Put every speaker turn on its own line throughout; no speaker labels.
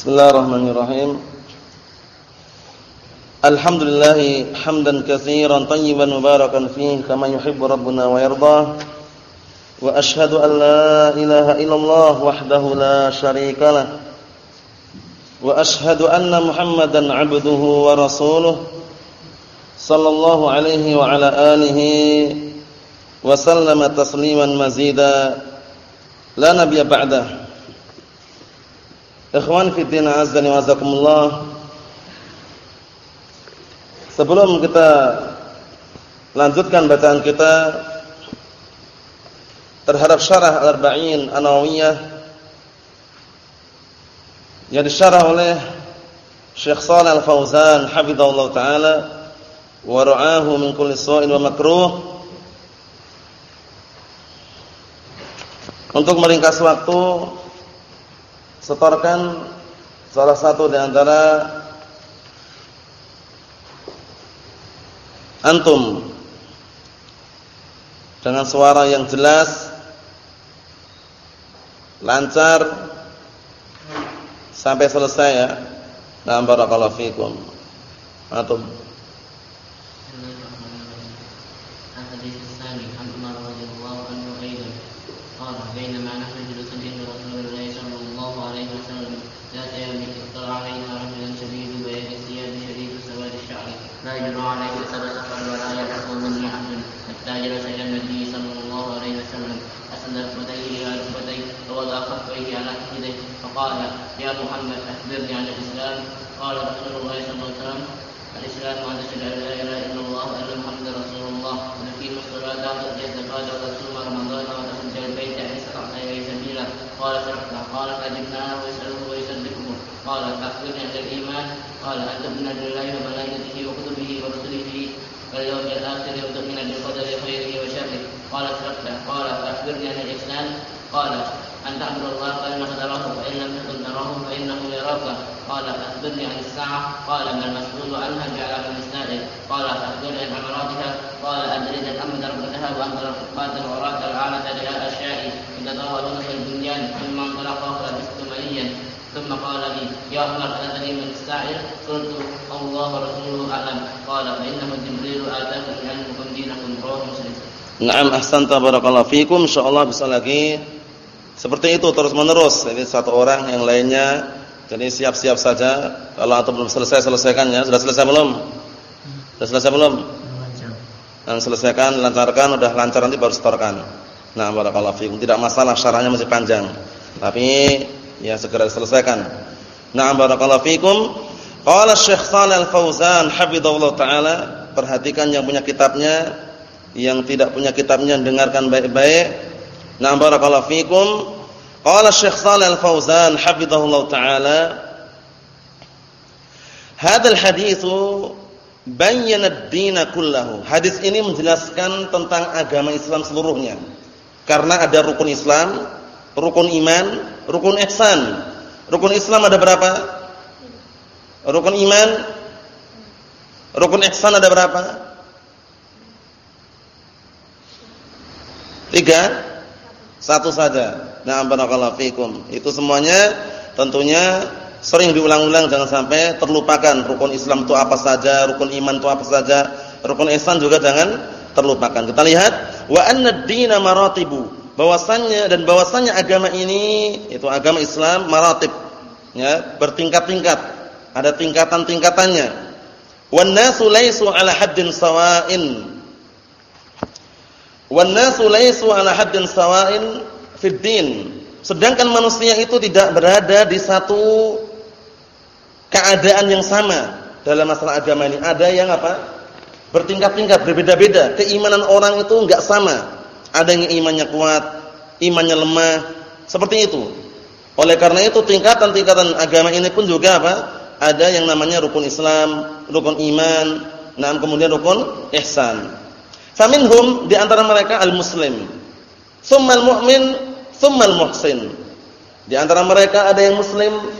Bismillahirrahmanirrahim. Alhamdulillah hamdan katsiran tayyiban mubarakan fihi kama yuhibbu rabbuna wa yarda. Wa ashhadu an la ilaha illallah wahdahu la syarika lah. Wa ashhadu anna Muhammadan 'abduhu wa rasuluh sallallahu alaihi wa ala alihi wa sallama tasliman mazida la nabiyya ba'dahu. Ikhwan fi din azza wa jazakumullah. Sebelum kita lanjutkan bacaan kita terhadap syarah Al-Arba'in An-Nawawiyah yang disyarah oleh Syekh Shalih Al-Fauzan hafizahullah taala wa ra'ahu min kulli su'in wa makruh Untuk meringkas waktu setorkan salah satu di antara antum dengan suara yang jelas lancar sampai selesai ya. Nah, barakallahu fikum. Antum
فأجبناه ويسأله ويصدقه قال فأخبرني عن الإيمان. قال أن تؤمن بالله وملائكته وكتبه ورسله واليوم الآخر وتؤمن بالقدر خيره وشره. قال صدقت قال فأخبرني عن الإحسان. قال أن تعبد الله كأنك تراه فإن لم تكن تراه فإنه يراك. قال فأخبرني عن الساعة. قال ما المسؤول عنها جعل من السائل. قال فأخبرني عن عمراتها. قال أدريد الأمر دربتها وأن تلقات العراة قلت الله ورسوله أعلم قال فإنه جبريل آتاكم علمكم دينكم رواه مسلم
Naam ahsanta barakallahu fikum insyaallah bisa lagi seperti itu terus menerus. Jadi satu orang yang lainnya jadi siap-siap saja. Kalau atau belum selesai selesaikannya. Sudah selesai belum? Sudah selesai belum? Dan selesaikan, lancarkan, udah lancar nanti baru setorkan. Nah, barakallahu fikum. Tidak masalah syarahnya masih panjang. Tapi ya segera selesaikan. Nah, barakallahu fikum. Qala Syekh Shalal Al-Fauzan hafizallahu taala, perhatikan yang punya kitabnya, yang tidak punya kitabnya dengarkan baik-baik. Nah, barakallahu fikum. Qala Syekh Shalih Al-Fauzan hafizahullah taala, "Hadzal haditsu bayyana ad-din kullahu." Hadis ini menjelaskan tentang agama Islam seluruhnya. Karena ada rukun Islam, rukun iman, rukun ihsan. Rukun Islam ada berapa? Rukun iman, rukun ihsan ada berapa? Tiga satu saja. Nah, barakallahu fikum. Itu semuanya tentunya sering diulang-ulang jangan sampai terlupakan rukun Islam itu apa saja, rukun iman itu apa saja, rukun ihsan juga jangan terlupakan. Kita lihat wa anna ad-dina maratibu. Bahwasannya dan bahwasannya agama ini itu agama Islam maratib ya, bertingkat-tingkat. Ada tingkatan-tingkatannya. Wan nasu laisu ala haddin sawa'in Wan nasu laisu ala haddin sawa'in fid din. Sedangkan manusia itu tidak berada di satu keadaan yang sama dalam masalah agama ini. Ada yang apa? Bertingkat-tingkat, berbeda-beda. Keimanan orang itu enggak sama. Ada yang imannya kuat, imannya lemah, seperti itu. Oleh karena itu tingkatan-tingkatan agama ini pun juga apa? Ada yang namanya rukun Islam, rukun iman, nah kemudian rukun ihsan. Faminhum di antara mereka al-muslim. Tsummal mu'min, tsummal muhsin. Di antara mereka ada yang muslim,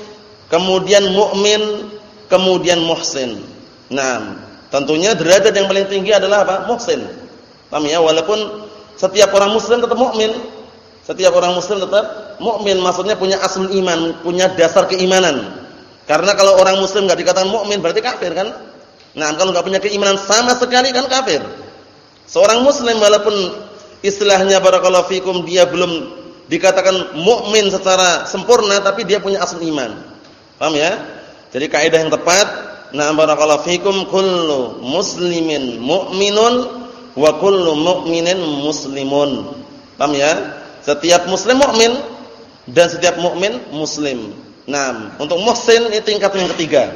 kemudian mukmin, kemudian muhsin. Nah, tentunya derajat yang paling tinggi adalah apa? Muhsin. Paham ya? Walaupun setiap orang muslim tetap mukmin. Setiap orang muslim tetap mukmin, maksudnya punya asal iman, punya dasar keimanan. Karena kalau orang muslim enggak dikatakan mukmin berarti kafir kan? Nah, kalau enggak punya keimanan sama sekali kan kafir. Seorang muslim walaupun istilahnya barakallahu fikum dia belum dikatakan mukmin secara sempurna tapi dia punya asal iman. Paham ya? Jadi kaidah yang tepat, na barakallahu fikum kullu muslimin mu'minun wa kullu mu'minin muslimun. Paham ya? Setiap muslim mukmin dan setiap mukmin muslim. Nah, untuk muhsin itu tingkat yang ketiga.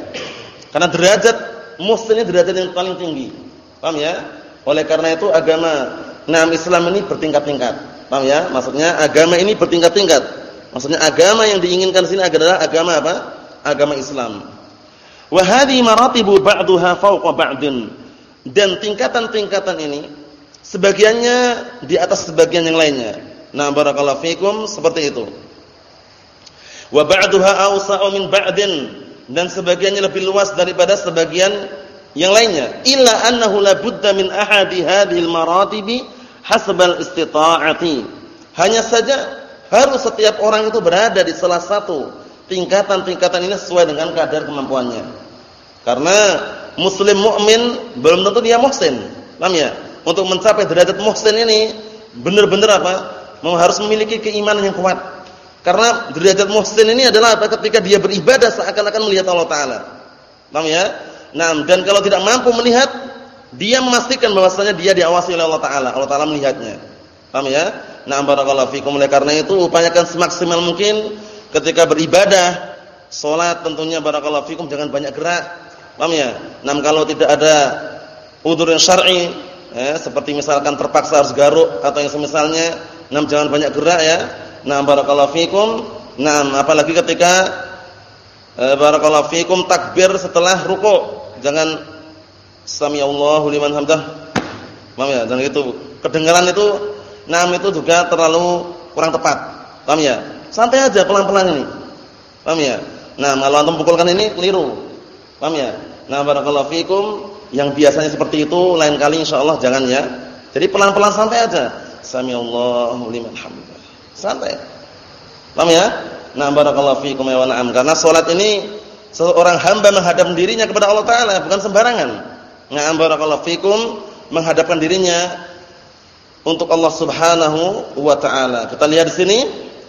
Karena derajat muhsin ini derajat yang paling tinggi. Paham ya? Oleh karena itu agama nah Islam ini bertingkat-tingkat. Paham ya? Maksudnya agama ini bertingkat-tingkat. Maksudnya agama yang diinginkan sini adalah agama apa? Agama Islam. Wa hadhihi maratibu ba'daha fawqa ba'din. Dan tingkatan-tingkatan ini sebagiannya di atas sebagian yang lainnya. Nah, barakallahu fikum seperti itu. Wa ba'daha awsa'u min ba'din dan sebagiannya lebih luas daripada sebagian yang lainnya. Illa annahu la budda min ahadi hadhil maratibi hasbal istita'ati. Hanya saja harus setiap orang itu berada di salah satu tingkatan-tingkatan ini sesuai dengan kadar kemampuannya. Karena muslim mukmin belum tentu dia muhsin. Paham ya? Untuk mencapai derajat muhsin ini benar-benar apa? Harus memiliki keimanan yang kuat. Karena derajat muhsin ini adalah apa? Ketika dia beribadah seakan-akan melihat Allah taala. Paham ya? Nah, dan kalau tidak mampu melihat dia memastikan bahwasanya dia diawasi oleh Allah taala. Allah taala melihatnya. Paham ya? Nah, barakallahu fikum. Oleh karena itu upayakan semaksimal mungkin ketika beribadah, salat tentunya barakallahu fikum jangan banyak gerak. Paham ya? Nah, kalau tidak ada udzur yang syar'i, ya, seperti misalkan terpaksa harus garuk atau yang semisalnya, nah jangan banyak gerak ya. Nah, barakallahu fikum. Nah, apalagi ketika eh, barakallahu fikum takbir setelah ruku. Jangan Sami Allahu liman hamdah. Paham ya? Dan itu kedengaran itu nam itu juga terlalu kurang tepat. Paham ya? Santai aja pelan-pelan ini. Paham ya? Nah, kalau antum pukulkan ini keliru. Paham ya? Nah, barakallahu fikum yang biasanya seperti itu lain kali insyaallah jangan ya. Jadi pelan-pelan santai aja. Sami Allahu liman hamdah. Santai. Paham ya? Nah, barakallahu fikum wa na'am. Karena salat ini seorang hamba menghadap dirinya kepada Allah taala bukan sembarangan. Na'am barakallahu fikum menghadapkan dirinya untuk Allah Subhanahu wa taala. Kita lihat di sini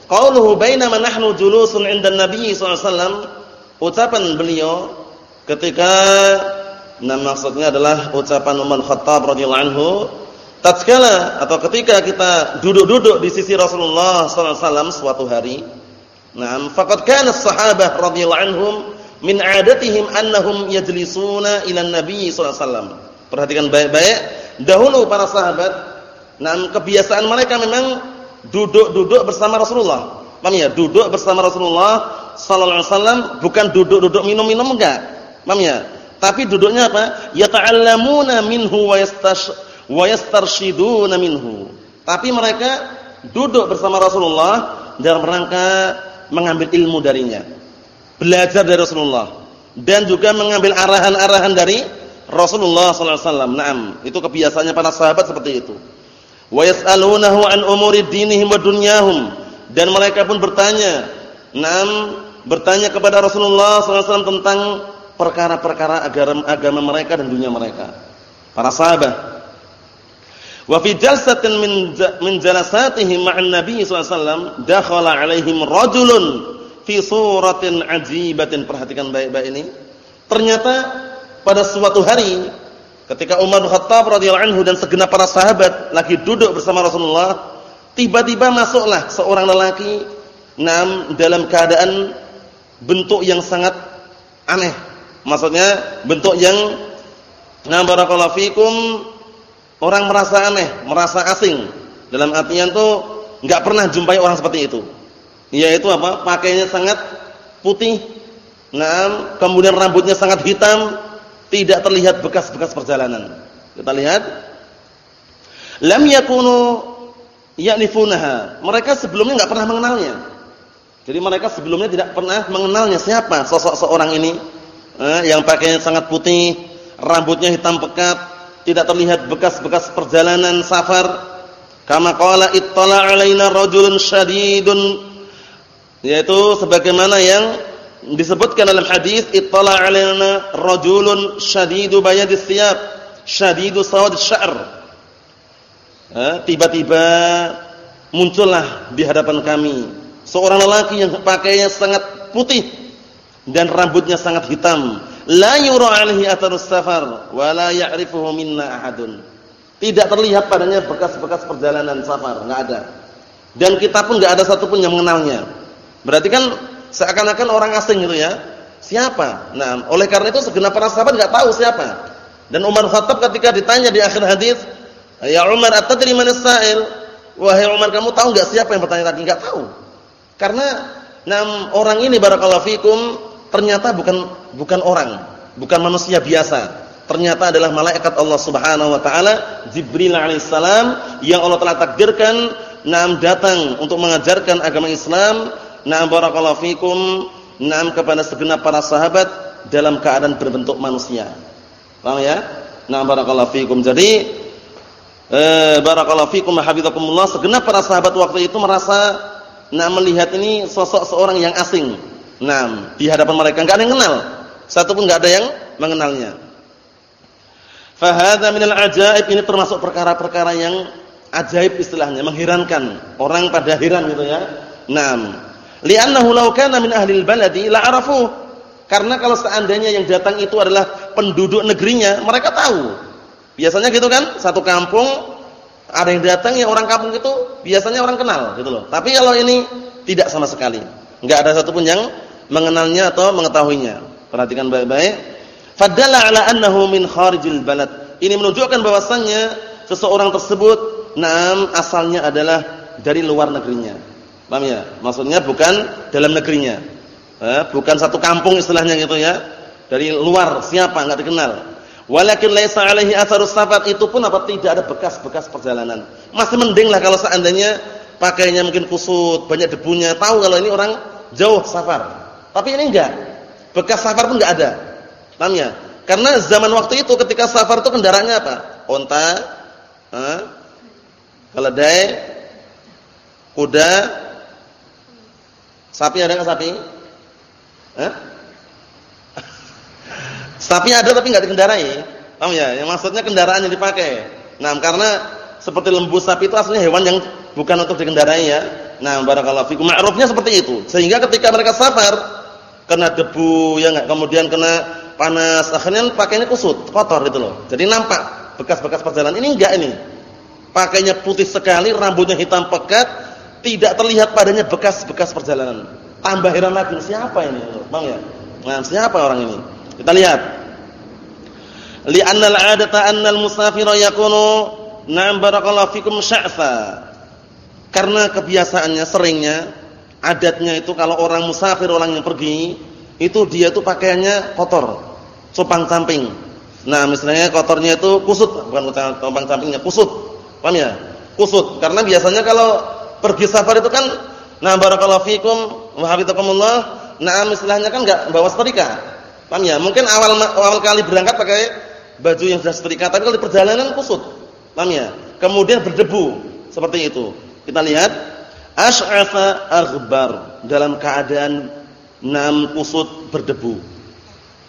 qauluhu bainama nahnu julusun 'inda Nabi sallallahu ucapan beliau ketika nah maksudnya adalah ucapan Umar Khattab radhiyallahu anhu tatkala atau ketika kita duduk-duduk di sisi Rasulullah sallallahu alaihi wasallam suatu hari. Nah, faqad kana as-sahabah radhiyallahu anhum min adatihim annahum yajlisuna ila nabi sallallahu alaihi wasallam. Perhatikan baik-baik, dahulu para sahabat, nah kebiasaan mereka memang duduk-duduk bersama Rasulullah. Paham ya? Duduk bersama Rasulullah sallallahu alaihi wasallam bukan duduk-duduk minum-minum enggak. Paham ya? Tapi duduknya apa? Yata'allamuna minhu wa yastash wa yastarshiduna minhu. Tapi mereka duduk bersama Rasulullah dalam rangka mengambil ilmu darinya belajar dari Rasulullah dan juga mengambil arahan-arahan dari Rasulullah sallallahu alaihi wasallam. Naam, itu kebiasaannya para sahabat seperti itu. Wa yas'alunahu an umuri dinihim wa dunyahum dan mereka pun bertanya, naam, bertanya kepada Rasulullah sallallahu alaihi wasallam tentang perkara-perkara agama mereka dan dunia mereka. Para sahabat. Wa fi jalsatin min min jalasatihim ma'an nabi sallallahu dakhala alaihim rajulun fi suratin ajibatin. Perhatikan baik-baik ini. Ternyata pada suatu hari ketika Umar bin Khattab radhiyallahu anhu dan segenap para sahabat lagi duduk bersama Rasulullah, tiba-tiba masuklah seorang lelaki nam dalam keadaan bentuk yang sangat aneh. Maksudnya bentuk yang na barakallahu fikum orang merasa aneh, merasa asing. Dalam artian tuh enggak pernah jumpai orang seperti itu yaitu apa? Pakainya sangat putih. Nah, kemudian rambutnya sangat hitam, tidak terlihat bekas-bekas perjalanan. Kita lihat. Lam yakunu ya'nifunaha. Mereka sebelumnya enggak pernah mengenalnya. Jadi mereka sebelumnya tidak pernah mengenalnya siapa sosok seorang ini eh, yang pakainya sangat putih, rambutnya hitam pekat, tidak terlihat bekas-bekas perjalanan safar. Kama qala ittala alaina rajulun syadidun yaitu sebagaimana yang disebutkan dalam hadis ittala alaina rajulun shadidu bayadis thiyab shadidu sawad sya'r. Tiba-tiba muncullah di hadapan kami seorang lelaki yang pakaiannya sangat putih dan rambutnya sangat hitam la yura alaihi atharus safar wa la ya'rifuhu minna ahadun tidak terlihat padanya bekas-bekas perjalanan safar enggak ada dan kita pun enggak ada satupun yang mengenalnya berarti kan Seakan-akan orang asing gitu ya. Siapa? Nah, oleh karena itu segenap para sahabat enggak tahu siapa. Dan Umar Khattab ketika ditanya di akhir hadis, "Ya Umar, atadri man as-sa'il?" Wahai Umar, kamu tahu enggak siapa yang bertanya tadi? Enggak tahu. Karena enam orang ini barakallahu fikum ternyata bukan bukan orang, bukan manusia biasa. Ternyata adalah malaikat Allah Subhanahu wa taala, Jibril alaihissalam yang Allah telah takdirkan nam datang untuk mengajarkan agama Islam Na'am barakallahu fikum, na'am kepada segenap para sahabat dalam keadaan berbentuk manusia. Paham ya? Na'am barakallahu fikum. Jadi eh barakallahu fikum habibakumullah, segenap para sahabat waktu itu merasa nah melihat ini sosok seorang yang asing. Nah, di hadapan mereka enggak ada yang kenal. Satu pun enggak ada yang mengenalnya. Fahadha minal ajaib ini termasuk perkara-perkara yang ajaib istilahnya, mengherankan. Orang pada heran gitu ya. Naam. Li'annahu law kana min ahli al-baladi la'arafu. Karena kalau seandainya yang datang itu adalah penduduk negerinya, mereka tahu. Biasanya gitu kan, satu kampung ada yang datang yang orang kampung itu biasanya orang kenal gitu loh. Tapi kalau ini tidak sama sekali. Enggak ada satupun yang mengenalnya atau mengetahuinya. Perhatikan baik-baik. Fadalla ala annahu min kharijil balad. Ini menunjukkan bahwasannya seseorang tersebut nam asalnya adalah dari luar negerinya. Paham ya? Maksudnya bukan dalam negerinya. Eh, bukan satu kampung istilahnya gitu ya. Dari luar siapa enggak dikenal. Walakin laisa alaihi atharus safar itu pun apa tidak ada bekas-bekas perjalanan. Masih mending lah kalau seandainya pakainya mungkin kusut, banyak debunya, tahu kalau ini orang jauh safar. Tapi ini enggak. Bekas safar pun enggak ada. Paham? Karena zaman waktu itu ketika safar itu kendaraannya apa? Onta, keledai, kuda, Sapi ada nggak sapi? Eh? sapi ada tapi nggak dikendarai. Paham ya? Yang maksudnya kendaraan yang dipakai. Nah, karena seperti lembu sapi itu aslinya hewan yang bukan untuk dikendarai ya. Nah, barakallahu fikum. Ma'rufnya seperti itu. Sehingga ketika mereka safar kena debu ya enggak, kemudian kena panas, akhirnya pakainya kusut, kotor gitu loh. Jadi nampak bekas-bekas perjalanan. Ini enggak ini. Pakainya putih sekali, rambutnya hitam pekat, tidak terlihat padanya bekas-bekas perjalanan. Tambah heran lagi, siapa ini? Bang ya? Nah, siapa orang ini? Kita lihat. Li'anna al-'adata anna al-musafira yakunu na'am barakallahu fikum sya'fa. Karena kebiasaannya seringnya adatnya itu kalau orang musafir orang yang pergi itu dia tuh pakaiannya kotor, cupang camping. Nah, misalnya kotornya itu kusut, bukan cupang campingnya, kusut. Paham ya? Kusut. Karena biasanya kalau pergi safar itu kan nah barakallahu fikum wa nah istilahnya kan enggak bawa setrika paham ya mungkin awal awal kali berangkat pakai baju yang sudah setrika tapi kalau di perjalanan kusut paham ya kemudian berdebu seperti itu kita lihat asy'afa aghbar dalam keadaan nam kusut berdebu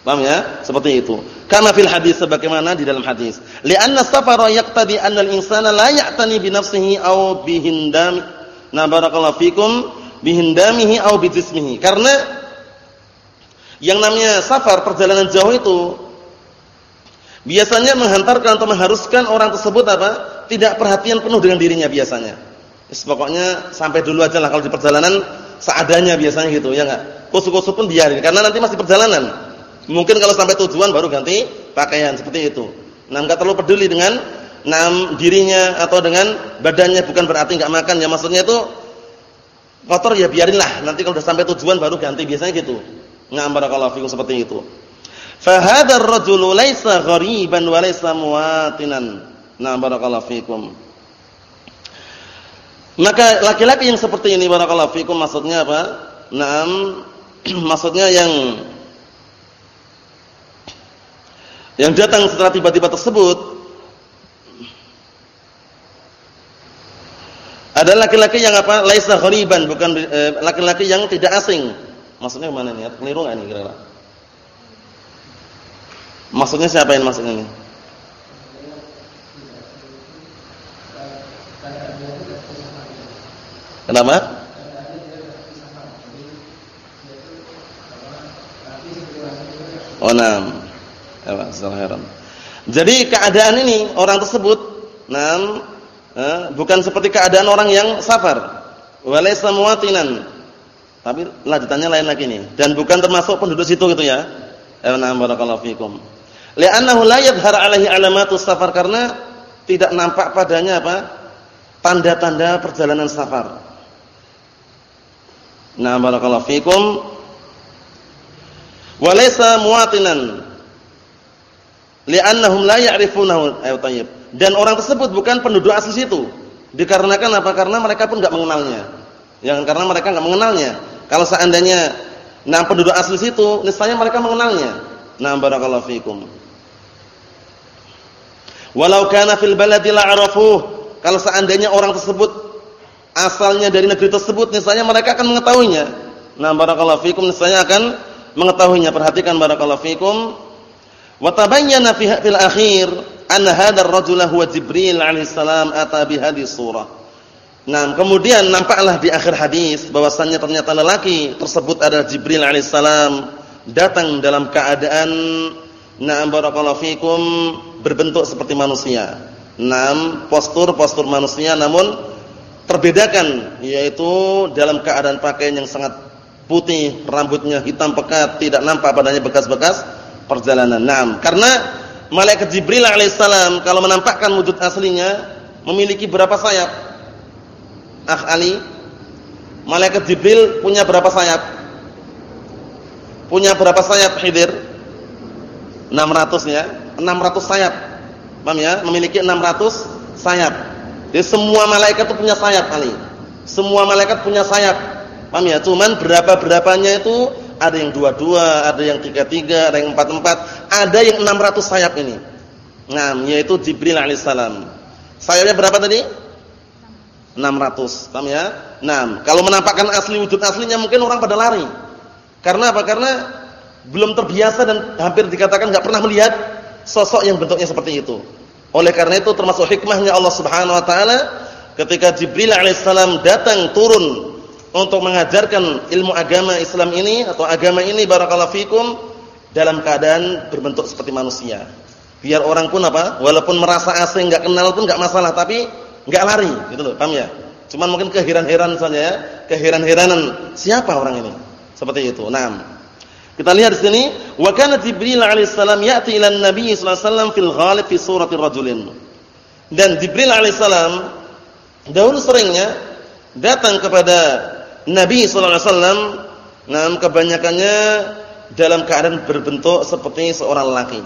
paham ya seperti itu kama fil hadis sebagaimana di dalam hadis li'anna safara yaqtadi anna al-insana la ya'tani bi nafsihi aw bi hindam Nah barakallahu fikum bihindamihi au bijismihi. Karena yang namanya safar perjalanan jauh itu biasanya menghantarkan atau mengharuskan orang tersebut apa? Tidak perhatian penuh dengan dirinya biasanya. Pokoknya sampai dulu aja lah kalau di perjalanan seadanya biasanya gitu ya enggak. Kusuk-kusuk pun biarin karena nanti masih perjalanan. Mungkin kalau sampai tujuan baru ganti pakaian seperti itu. Nah, enggak terlalu peduli dengan nam dirinya atau dengan badannya bukan berarti enggak makan ya maksudnya itu kotor ya biarinlah nanti kalau sudah sampai tujuan baru ganti biasanya gitu ngam barakallahu fikum seperti itu fa hadzal rajulu laisa ghariban wa laisa muwatinan nah barakallahu fikum maka laki-laki yang seperti ini barakallahu fikum maksudnya apa nam maksudnya yang yang datang setelah tiba-tiba tersebut Ada laki-laki yang apa? Laisa ghariban, bukan eh, laki-laki yang tidak asing. Maksudnya mana nih? Keliru enggak nih kira-kira? Maksudnya siapa yang maksudnya ini? Kenapa? Oh, enam. Jadi keadaan ini orang tersebut, enam, eh, bukan seperti keadaan orang yang safar. Walaysa muwatinan. Tapi lanjutannya lain lagi nih. Dan bukan termasuk penduduk situ gitu ya. Enam barakallahu fikum. Li'annahu la yadhhar alaihi alamatus safar karena tidak nampak padanya apa? Tanda-tanda perjalanan safar. Nah, barakallahu fikum. Walaysa muwatinan. Li'annahum la ya'rifunahu. Ayo tayyib. Dan orang tersebut bukan penduduk asli situ. Dikarenakan apa? Karena mereka pun enggak mengenalnya. Yang karena mereka enggak mengenalnya. Kalau seandainya nah penduduk asli situ, niscaya mereka mengenalnya. Nah, barakallahu fikum. Walau kana fil baladi la'arafuh. Kalau seandainya orang tersebut asalnya dari negeri tersebut niscaya mereka akan mengetahuinya. Nah, barakallahu fikum niscaya akan mengetahuinya. Perhatikan barakallahu fikum. Wa tabayyana fi fil akhir anna hadzal rajula huwa Jibril alaihi salam ata bi hadhihi surah. Nah, kemudian nampaklah di akhir hadis bahwasannya ternyata lelaki tersebut adalah Jibril alaihi salam datang dalam keadaan na'am barakallahu fikum berbentuk seperti manusia. Naam postur-postur manusia namun terbedakan yaitu dalam keadaan pakaian yang sangat putih, rambutnya hitam pekat, tidak nampak padanya bekas-bekas perjalanan. Naam, karena malaikat Jibril alaihissalam kalau menampakkan wujud aslinya memiliki berapa sayap? Ah Ali, malaikat Jibril punya berapa sayap? Punya berapa sayap Khidir? 600 ya, 600 sayap. Paham ya? Memiliki 600 sayap. Jadi semua malaikat itu punya sayap kali. Semua malaikat punya sayap. Paham ya? Cuman berapa-berapanya itu ada yang dua-dua, ada yang tiga-tiga, ada yang empat-empat, ada yang enam ratus sayap ini. Nah, yaitu Jibril alaihissalam. Sayapnya berapa tadi? Enam ratus. Paham ya? Nah, kalau menampakkan asli wujud aslinya mungkin orang pada lari. Karena apa? Karena belum terbiasa dan hampir dikatakan enggak pernah melihat sosok yang bentuknya seperti itu. Oleh karena itu termasuk hikmahnya Allah Subhanahu wa taala ketika Jibril alaihissalam datang turun untuk mengajarkan ilmu agama Islam ini atau agama ini barakallahu fikum dalam keadaan berbentuk seperti manusia. Biar orang pun apa? Walaupun merasa asing enggak kenal pun enggak masalah, tapi enggak lari gitu loh, paham ya? Cuman mungkin keheran-heran saja ya, keheran-heranan siapa orang ini? Seperti itu. Naam. Kita lihat di sini, wa kana Jibril alaihissalam ya'ti ila Nabi sallallahu alaihi wasallam fil ghalib fi surati rajulin. Dan Jibril alaihissalam dahulu seringnya datang kepada Nabi sallallahu alaihi wasallam nah kebanyakannya dalam keadaan berbentuk seperti seorang lelaki.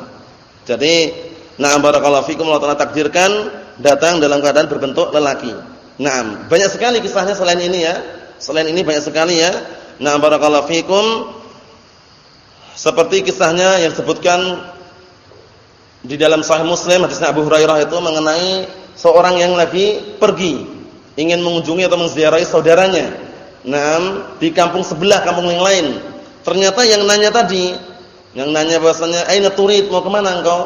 Jadi, nah barakallahu fikum Allah Taala takdirkan datang dalam keadaan berbentuk lelaki. Nah, banyak sekali kisahnya selain ini ya. Selain ini banyak sekali ya. Nah barakallahu fikum seperti kisahnya yang disebutkan di dalam Sahih Muslim hadisnya Abu Hurairah itu mengenai seorang yang lagi pergi ingin mengunjungi atau menziarahi saudaranya. Nah, di kampung sebelah, kampung yang lain. Ternyata yang nanya tadi, yang nanya bahasanya, "Aina turid? Mau ke mana engkau?"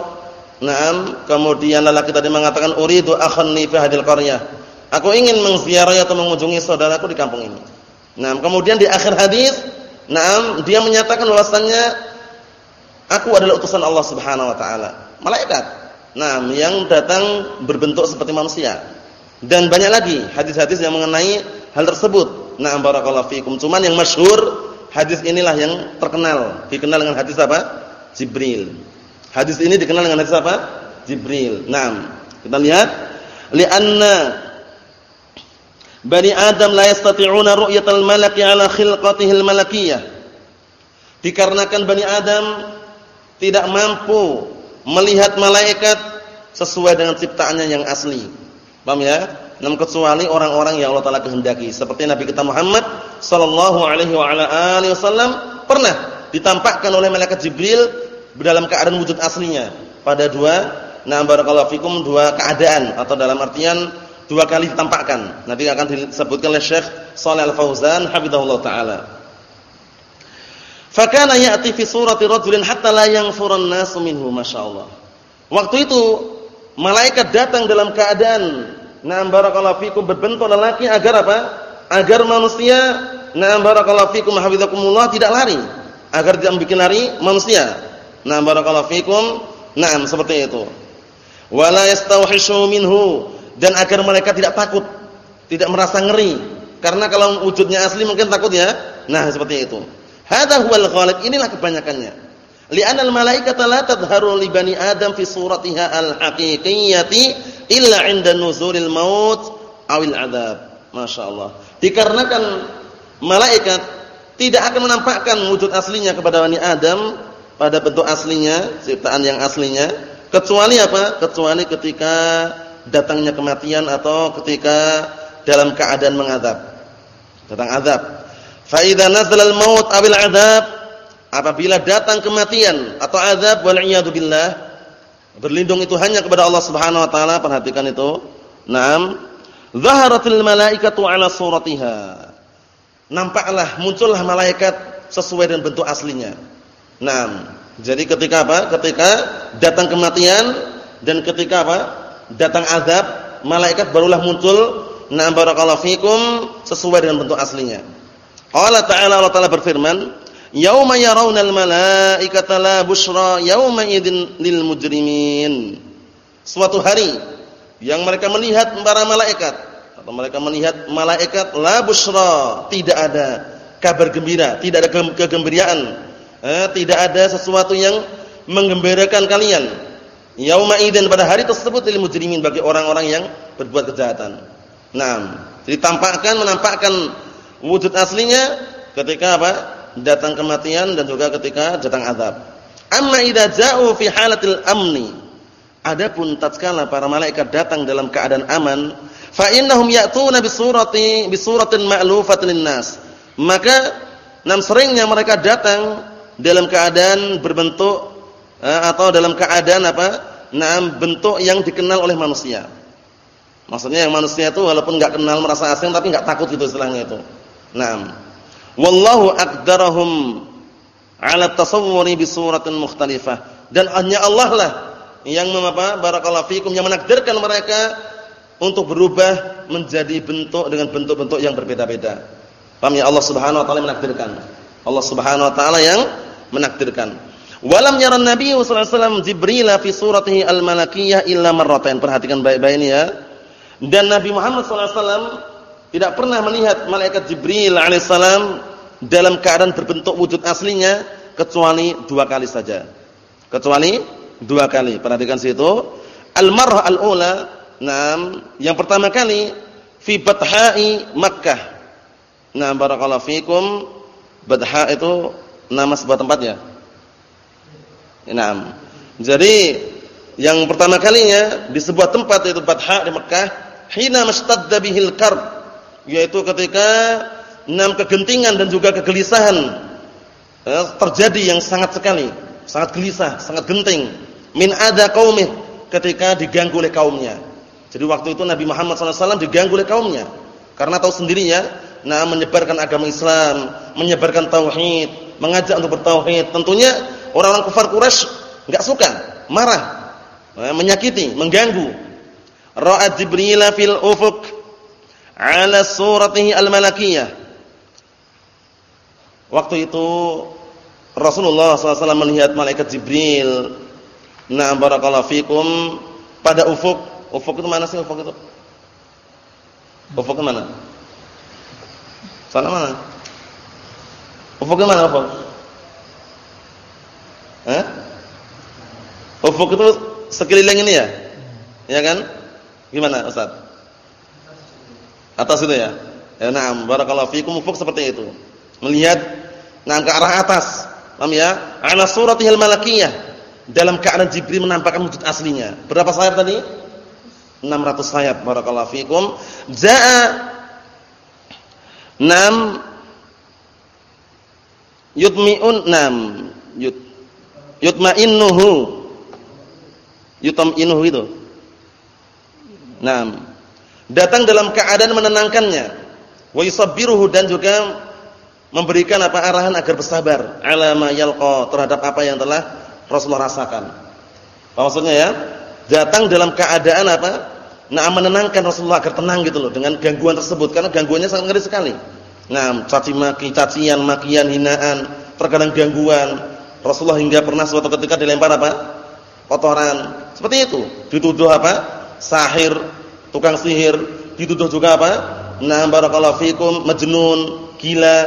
Nah, kemudian lelaki tadi mengatakan, "Uridu akhanni fi hadil qaryah." Aku ingin menziarahi atau mengunjungi saudaraku di kampung ini. Nah, kemudian di akhir hadis Nah, dia menyatakan bahwasannya aku adalah utusan Allah Subhanahu wa taala, malaikat. Nah, yang datang berbentuk seperti manusia. Dan banyak lagi hadis-hadis yang mengenai hal tersebut. Nah, barakallahu fikum. Cuman yang masyhur hadis inilah yang terkenal, dikenal dengan hadis apa? Jibril. Hadis ini dikenal dengan hadis apa? Jibril. Nah, kita lihat li'anna Bani Adam la yastati'una ru'yatal malaki ala khilqatihil malakiyah. Dikarenakan Bani Adam tidak mampu melihat malaikat sesuai dengan ciptaannya yang asli. Paham ya? Namun kecuali orang-orang yang Allah Taala kehendaki. Seperti Nabi kita Muhammad sallallahu alaihi wa ala alihi wasallam pernah ditampakkan oleh malaikat Jibril dalam keadaan wujud aslinya pada dua nah barakallahu fikum dua keadaan atau dalam artian dua kali ditampakkan. Nanti akan disebutkan oleh Syekh Shalih Al-Fauzan hafizahullah taala. Fakana ya'ti fi surati rajulin hatta la yanfuran nasu minhu, masyaallah. Waktu itu malaikat datang dalam keadaan na'am barakallahu fikum berbentuk lelaki agar apa? Agar manusia na'am barakallahu fikum hafizakumullah tidak lari, agar tidak membuat lari manusia. Na'am barakallahu fikum, na'am seperti itu. Wala yastawhishu minhu dan agar mereka tidak takut, tidak merasa ngeri. Karena kalau wujudnya asli mungkin takut ya. Nah, seperti itu. Hadza huwal ghalib, inilah kebanyakannya. Li'anna al-malaikata la tadhharu li bani Adam fi suratiha al-haqiqiyyati illa 'inda nuzulil maut awil 'adzab. Masyaallah. Dikarenakan malaikat tidak akan menampakkan wujud aslinya kepada bani Adam pada bentuk aslinya, ciptaan yang aslinya, kecuali apa? Kecuali ketika datangnya kematian atau ketika dalam keadaan mengadab. Datang azab. Fa idza nazala al-maut awil 'adzab apabila datang kematian atau azab wal iyad billah berlindung itu hanya kepada Allah Subhanahu wa taala perhatikan itu. Naam. Zaharatil malaikatu ala suratiha. Nampaklah muncullah malaikat sesuai dengan bentuk aslinya. Naam. Jadi ketika apa? Ketika datang kematian dan ketika apa? Datang azab, malaikat barulah muncul. Na barakallahu fikum sesuai dengan bentuk aslinya. Allah Ta'ala Allah Ta'ala berfirman, "Yauma yarawnal malaikata la busyra yauma idzin lil mujrimin." Suatu hari yang mereka melihat para malaikat atau mereka melihat malaikat la busyra, tidak ada kabar gembira, tidak ada kegembiraan. Eh, tidak ada sesuatu yang menggembirakan kalian. Yauma idzin pada hari tersebut lil mujrimin bagi orang-orang yang berbuat kejahatan. Nah, jadi tampakkan menampakkan wujud aslinya ketika apa? Datang kematian dan juga ketika datang azab. Amma idza ja'u fi halatil amni. Adapun tatkala para malaikat datang dalam keadaan aman, fa innahum ya'tuna bi surati bi suratin ma'lufatin linnas. Maka nam seringnya mereka datang dalam keadaan berbentuk atau dalam keadaan apa? Nam bentuk yang dikenal oleh manusia. Maksudnya yang manusia itu walaupun enggak kenal merasa asing tapi enggak takut gitu istilahnya itu. Naam. Wallahu aqdarahum 'ala tasawwuri bi suratin mukhtalifah. Dan hanya Allah lah yang apa? Barakallahu fikum yang menakdirkan mereka untuk berubah menjadi bentuk dengan bentuk-bentuk yang berbeda-beda. Paham ya Allah Subhanahu wa taala menakdirkan. Allah Subhanahu wa taala yang menakdirkan. Walam yaran Nabi sallallahu alaihi wasallam Jibril fi suratihi al-malakiyah illa marratain. Perhatikan baik-baik ini ya. Dan Nabi Muhammad sallallahu alaihi wasallam tidak pernah melihat malaikat Jibril alaihissalam dalam keadaan berbentuk wujud aslinya kecuali dua kali saja. Kecuali dua kali. Perhatikan situ. Al-marrah al-ula, nam, yang pertama kali fi Bathai Makkah. Nah, barakallahu fikum. Batha itu nama sebuah tempat ya. Naam. Jadi yang pertama kalinya di sebuah tempat yaitu Batha di Mekah, hina mastadda bihil karb yaitu ketika enam kegentingan dan juga kegelisahan eh, terjadi yang sangat sekali, sangat gelisah, sangat genting min ada qaumih ketika diganggu oleh kaumnya. Jadi waktu itu Nabi Muhammad SAW diganggu oleh kaumnya karena tahu sendiri ya, nah menyebarkan agama Islam, menyebarkan tauhid, mengajak untuk bertauhid. Tentunya orang-orang kafir Quraisy enggak suka, marah, eh, menyakiti, mengganggu. Ra'at Jibril fil ufuq ala suratihi al-malakiyah. Waktu itu Rasulullah SAW melihat malaikat Jibril. Nah, barakallahu fikum pada ufuk. Ufuk itu mana sih ufuk itu? Ufuk mana? Sana mana? Ufuk mana ufuk? Hah? Ufuk itu sekeliling ini ya? Ya kan? Gimana Ustaz? Atas itu ya. Ya na'am, barakallahu fikum ufuk seperti itu. Melihat nah ke arah atas. Paham ya? Ala suratihil malakiyah. Dalam keadaan Jibril menampakkan wujud aslinya. Berapa sayap tadi? 600 sayap barakallahu fikum. Jaa nam yutmi'un nam yut yutma'innuhu yutam'inuhu itu. Nam datang dalam keadaan menenangkannya wa yusabbiruhu dan juga memberikan apa arahan agar bersabar alama yalqa terhadap apa yang telah Rasulullah rasakan. Maksudnya ya? Datang dalam keadaan apa? Nah, menenangkan Rasulullah agar tenang gitu loh dengan gangguan tersebut karena gangguannya sangat ngeri sekali. Nah, caci maki, cacian, makian, hinaan, terkadang gangguan. Rasulullah hingga pernah suatu ketika dilempar apa? kotoran. Seperti itu. Dituduh apa? Sahir, tukang sihir, dituduh juga apa? Nah, barakallahu fikum majnun, gila,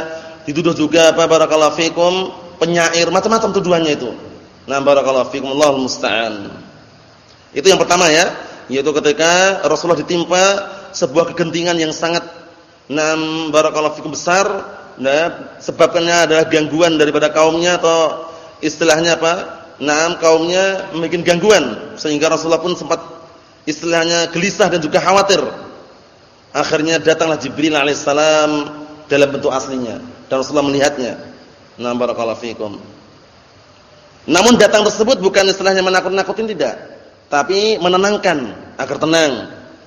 dituduh juga apa? Barakallahu fikum penyair, macam-macam tuduhannya itu. Nah, barakallahu fikum Allahul musta'an. Itu yang pertama ya, yaitu ketika Rasulullah ditimpa sebuah kegentingan yang sangat nam barakallahu fikum besar, nah sebabnya adalah gangguan daripada kaumnya atau istilahnya apa? Nah, kaumnya membuat gangguan sehingga Rasulullah pun sempat istilahnya gelisah dan juga khawatir. Akhirnya datanglah Jibril alaihissalam dalam bentuk aslinya dan Rasulullah melihatnya. Nah, barakallahu fikum. Namun datang tersebut bukan istilahnya menakut-nakutin tidak, tapi menenangkan agar tenang,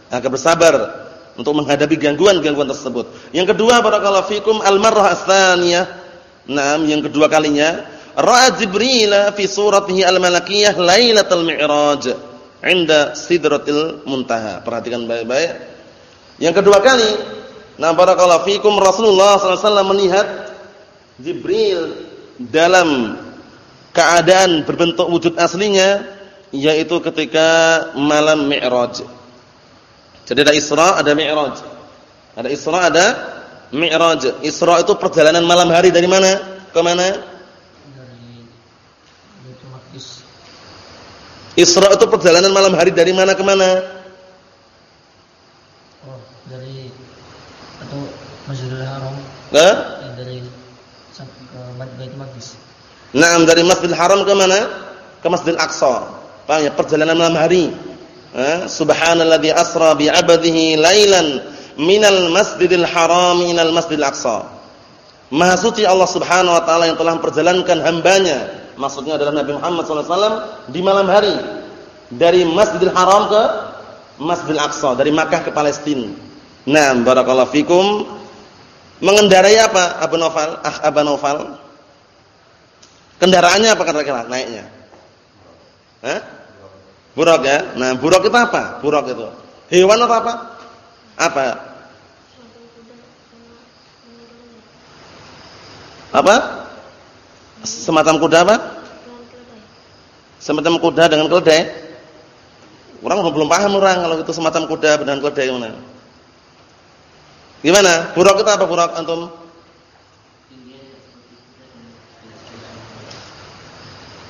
agar bersabar untuk menghadapi gangguan-gangguan tersebut. Yang kedua barakallahu fikum al-marrah. Nah, yang kedua kalinya ra'a Jibril fi suratihi al-malakiyah lailatul mi'raj 'inda sidratil muntaha. Perhatikan baik-baik. Yang kedua kali, nah barakallahu fikum Rasulullah SAW melihat Jibril dalam keadaan berbentuk wujud aslinya yaitu ketika malam Mi'raj. Jadi ada Isra, ada Mi'raj. Ada Isra, ada Mi'raj. Isra itu perjalanan malam hari dari mana ke mana? Isra itu perjalanan malam hari dari mana ke mana?
Oh, dari atau Masjidil Haram.
Nah?
Dari ke Baitul Maqdis.
Nah, dari Masjidil Haram ke mana? Ke Masjidil Aqsa. Paham ya? Perjalanan malam hari. Eh? Subhanalladzi asra bi 'abdihi lailan minal Masjidil Haram minal Masjidil Aqsa. Maha suci Allah Subhanahu wa taala yang telah memperjalankan hambanya maksudnya adalah Nabi Muhammad SAW di malam hari dari Masjidil Haram ke Masjidil Aqsa, dari Makkah ke Palestina. Nah, barakallahu fikum. Mengendarai apa Abu Naufal? Ah, Abu Naufal. Kendaraannya apa kira-kira naiknya? Hah? Ya? Nah, buruk itu apa? Buruk itu. Hewan atau apa? Apa? Apa? Semacam kuda apa? Semacam kuda dengan keledai. Orang belum paham orang kalau itu semacam kuda dengan keledai gimana? Gimana? Buruk itu apa buruk antum?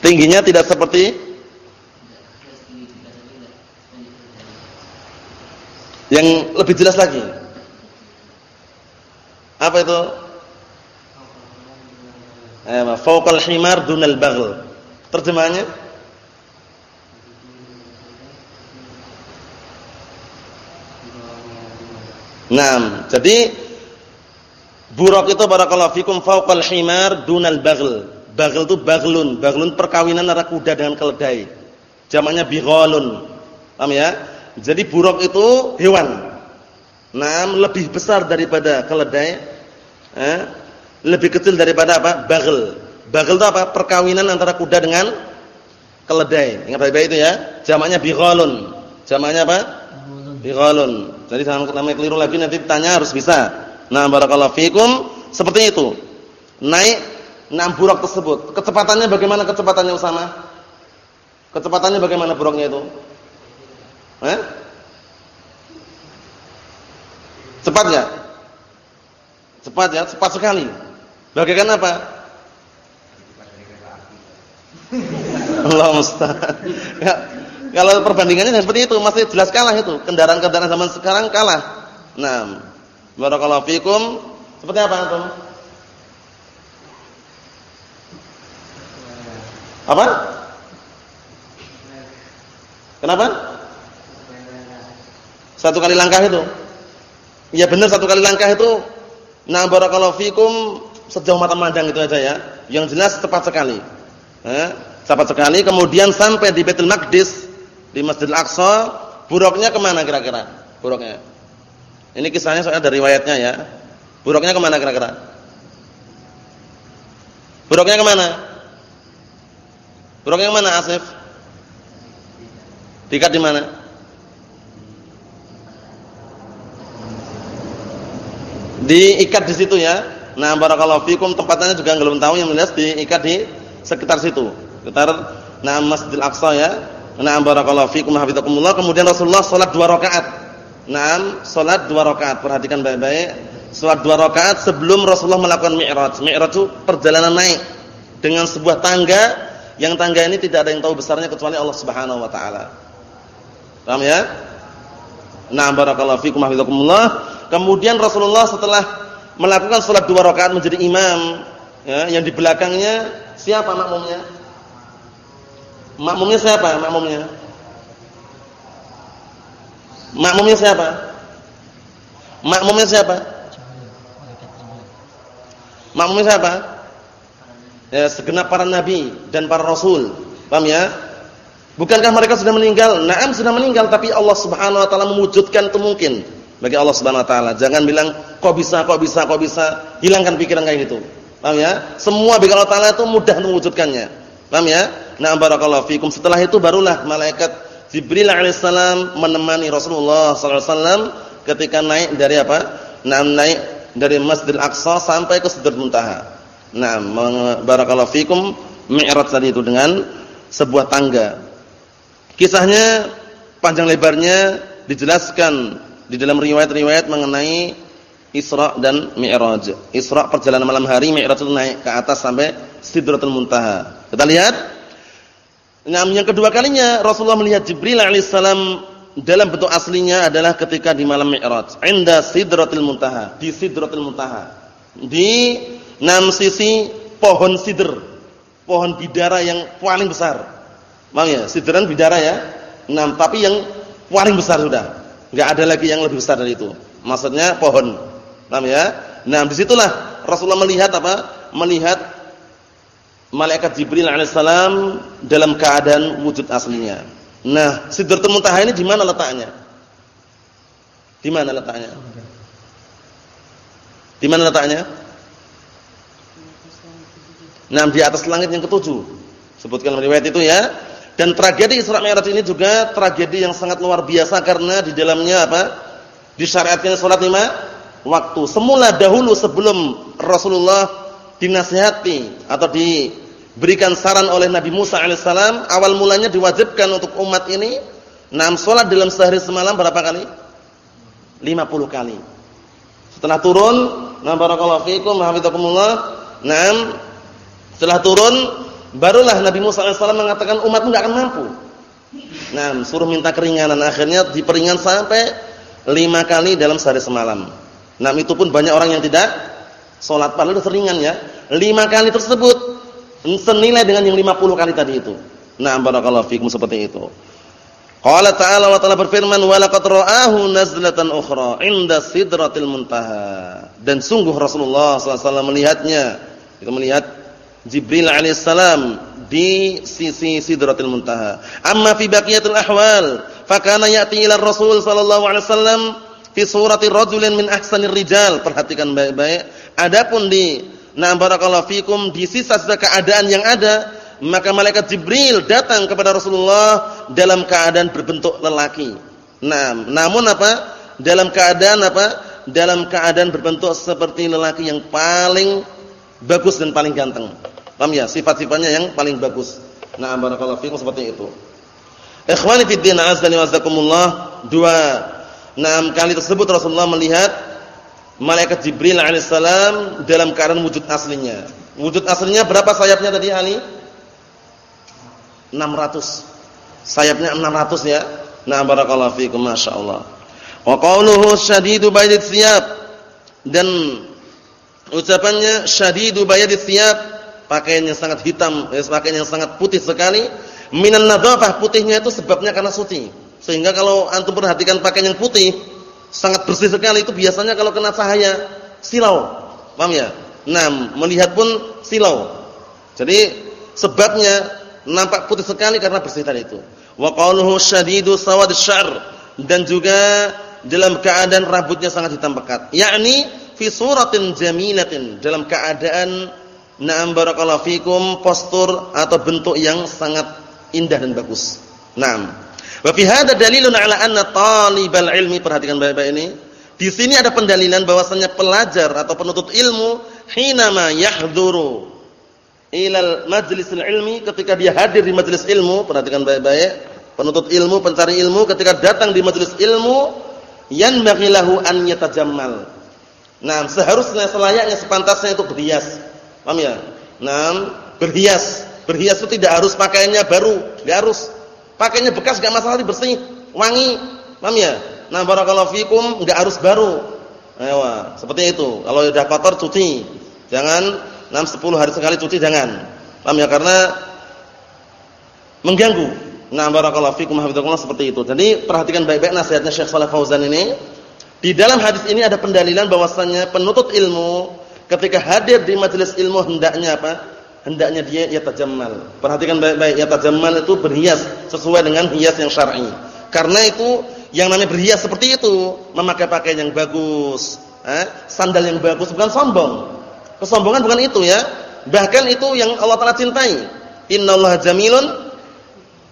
Tingginya tidak seperti yang lebih jelas lagi. Apa itu? Eh, fauqal himar dunal baghl. Terjemahannya? Naam. Jadi buruk itu barakallahu fikum fauqal himar dunal baghl. Baghl itu baglun. Baglun perkawinan antara kuda dengan keledai. Jamaknya bighalun. Paham ya? Jadi buruk itu hewan. Naam lebih besar daripada keledai. Eh? Lebih kecil daripada apa? Bagel. Bagel itu apa? Perkawinan antara kuda dengan keledai. Ingat baik-baik itu ya. Jamaknya bighalun. Jamaknya apa? Bighalun. Jadi jangan namanya keliru lagi nanti tanya harus bisa. Nah, barakallahu fikum seperti itu. Naik enam buruk tersebut. Kecepatannya bagaimana kecepatannya Usama? Kecepatannya bagaimana buruknya itu? Eh? Cepat ya? Cepat ya, cepat sekali. Bagaikan apa? Allah musta'an. Ya, kalau perbandingannya seperti itu masih jelas kalah itu. Kendaraan-kendaraan zaman sekarang kalah. Nah, barakallahu fikum. Seperti apa antum? Apa? Kenapa? Satu kali langkah itu. Ya benar satu kali langkah itu. Nah, barakallahu fikum sejauh mata mandang itu aja ya. Yang jelas cepat sekali. Eh, cepat sekali kemudian sampai di Baitul Maqdis di Masjidil Aqsa, buruknya ke mana kira-kira? Buruknya. Ini kisahnya soalnya dari riwayatnya ya. Buruknya ke mana kira-kira? Buruknya ke mana? Buruknya ke mana Asif? Diikat di mana? Diikat di situ ya. Nah, barakallahu fikum tempatnya juga belum tahu yang jelas diikat di sekitar situ. Sekitar nah Masjidil Aqsa ya. Nah, barakallahu fikum hafizakumullah. Kemudian Rasulullah salat dua rakaat. Nah, salat dua rakaat. Perhatikan baik-baik Salat dua rakaat sebelum Rasulullah melakukan mi'raj. Mi'raj itu perjalanan naik dengan sebuah tangga yang tangga ini tidak ada yang tahu besarnya kecuali Allah Subhanahu wa taala. Paham ya? Nah, barakallahu fikum hafizakumullah. Kemudian Rasulullah setelah melakukan salat dua rakaat menjadi imam, ya, yang di belakangnya siapa makmumnya? Makmumnya siapa? Makmumnya? Makmumnya siapa? Makmumnya siapa? Makmumnya siapa? Ya, segenap para nabi dan para rasul. Paham ya? Bukankah mereka sudah meninggal? Naam sudah meninggal tapi Allah Subhanahu wa taala mewujudkan itu mungkin bagi Allah Subhanahu wa taala. Jangan bilang kok bisa, kok bisa, kok bisa. Hilangkan pikiran kayak gitu. Paham ya? Semua bagi Allah taala itu mudah untuk mewujudkannya. Paham ya? Nah, barakallahu fikum. Setelah itu barulah malaikat Jibril alaihissalam menemani Rasulullah sallallahu alaihi wasallam ketika naik dari apa? Nah, naik dari Masjidil Aqsa sampai ke Sidratul Muntaha. Nah, barakallahu fikum mi'raj tadi itu dengan sebuah tangga. Kisahnya panjang lebarnya dijelaskan di dalam riwayat-riwayat mengenai Isra dan Mi'raj. Isra perjalanan malam hari, Mi'raj itu naik ke atas sampai Sidratul Muntaha. Kita lihat. Nah, yang kedua kalinya Rasulullah melihat Jibril alaihissalam dalam bentuk aslinya adalah ketika di malam Mi'raj, inda Sidratil Muntaha, di Sidratil Muntaha. Di enam sisi pohon sidr, pohon bidara yang paling besar. Paham ya? Sidran bidara ya. Enam, tapi yang paling besar sudah. Enggak ada lagi yang lebih besar dari itu. Maksudnya pohon. Paham ya? Nah, di situlah Rasulullah melihat apa? Melihat malaikat Jibril alaihissalam dalam keadaan wujud aslinya. Nah, Sidratul Muntaha ini di mana letaknya? Di mana letaknya? Di mana letaknya? Nah, di atas langit yang ketujuh. Sebutkan riwayat itu ya. Dan tragedi Isra Mi'raj ini juga tragedi yang sangat luar biasa karena di dalamnya apa? Disyariatkan salat lima waktu. Semula dahulu sebelum Rasulullah dinasihati atau di berikan saran oleh Nabi Musa alaihissalam, awal mulanya diwajibkan untuk umat ini enam sholat dalam sehari semalam berapa kali? 50 kali. Setelah turun, nah barakallahu fiikum hafizakumullah. Naam setelah turun barulah Nabi Musa alaihissalam mengatakan umatmu enggak akan mampu. Nah, suruh minta keringanan akhirnya diperingan sampai lima kali dalam sehari semalam. Nah, itu pun banyak orang yang tidak sholat padahal itu seringan ya. Lima kali tersebut senilai dengan yang 50 kali tadi itu. Nah, barakallahu fikum seperti itu. Qala ta'ala wa ta'ala berfirman wa laqad ra'ahu nazlatan ukhra 'inda sidratil muntaha. Dan sungguh Rasulullah SAW melihatnya. Kita melihat Jibril alaihissalam di sisi sidratil muntaha. Amma fi baqiyatil ahwal, fa kana ya'ti ila Rasul sallallahu alaihi wasallam fi surati rajulin min ahsanir rijal. Perhatikan baik-baik. Adapun di Nah barakallahu fikum di sisa-sisa keadaan yang ada maka malaikat Jibril datang kepada Rasulullah dalam keadaan berbentuk lelaki. Nah, namun apa? Dalam keadaan apa? Dalam keadaan berbentuk seperti lelaki yang paling bagus dan paling ganteng. Paham ya? Sifat-sifatnya yang paling bagus. Nah, barakallahu fikum seperti itu. Ikhwani fid din azza wa jazakumullah, dua enam kali tersebut Rasulullah melihat malaikat Jibril alaihissalam dalam keadaan wujud aslinya. Wujud aslinya berapa sayapnya tadi Ali? 600. Sayapnya 600 ya. Nah, barakallahu fiikum masyaallah. Wa qawluhu syadidu baydit thiyab dan ucapannya syadidu baydit thiyab pakaian yang sangat hitam, eh, pakaian yang sangat putih sekali. Minan nadhafah putihnya itu sebabnya karena suci. Sehingga kalau antum perhatikan pakaian yang putih, sangat bersih sekali itu biasanya kalau kena cahaya silau. Paham ya? Nah, melihat pun silau. Jadi sebabnya nampak putih sekali karena bersih tadi itu. Wa qaluhu syadidu sawad syar dan juga dalam keadaan rambutnya sangat hitam pekat. Yakni fi suratin jamilatin, dalam keadaan Naam barakallahu fikum postur atau bentuk yang sangat indah dan bagus. Naam. Wa fi hadza dalilun ala anna talibal ilmi perhatikan baik-baik ini. Di sini ada pendalilan bahwasanya pelajar atau penuntut ilmu hinama yahduru ilal majlisil ilmi ketika dia hadir di majelis ilmu, perhatikan baik-baik. Penuntut ilmu, pencari ilmu ketika datang di majelis ilmu yanbaghi lahu an yatajammal. Nah, seharusnya selayaknya sepantasnya itu berhias Paham ya? Nah, berhias. Berhias itu tidak harus pakaiannya baru, enggak harus. Pakainya bekas enggak masalah bersih, wangi. Paham ya? Nah, barakallahu fikum enggak harus baru. Ayo, seperti itu. Kalau sudah kotor cuci. Jangan 6 10 hari sekali cuci jangan. Paham ya? Karena mengganggu. Nah, barakallahu fikum hafizakumullah seperti itu. Jadi, perhatikan baik-baik nasihatnya Syekh Shalih Fauzan ini. Di dalam hadis ini ada pendalilan bahwasannya penuntut ilmu ketika hadir di majelis ilmu hendaknya apa? Hendaknya dia yatajammal. Perhatikan baik-baik, yatajammal itu berhias sesuai dengan hias yang syar'i. Karena itu yang namanya berhias seperti itu, memakai pakaian yang bagus, eh? sandal yang bagus bukan sombong. Kesombongan bukan itu ya. Bahkan itu yang Allah Taala cintai. Innallaha jamilun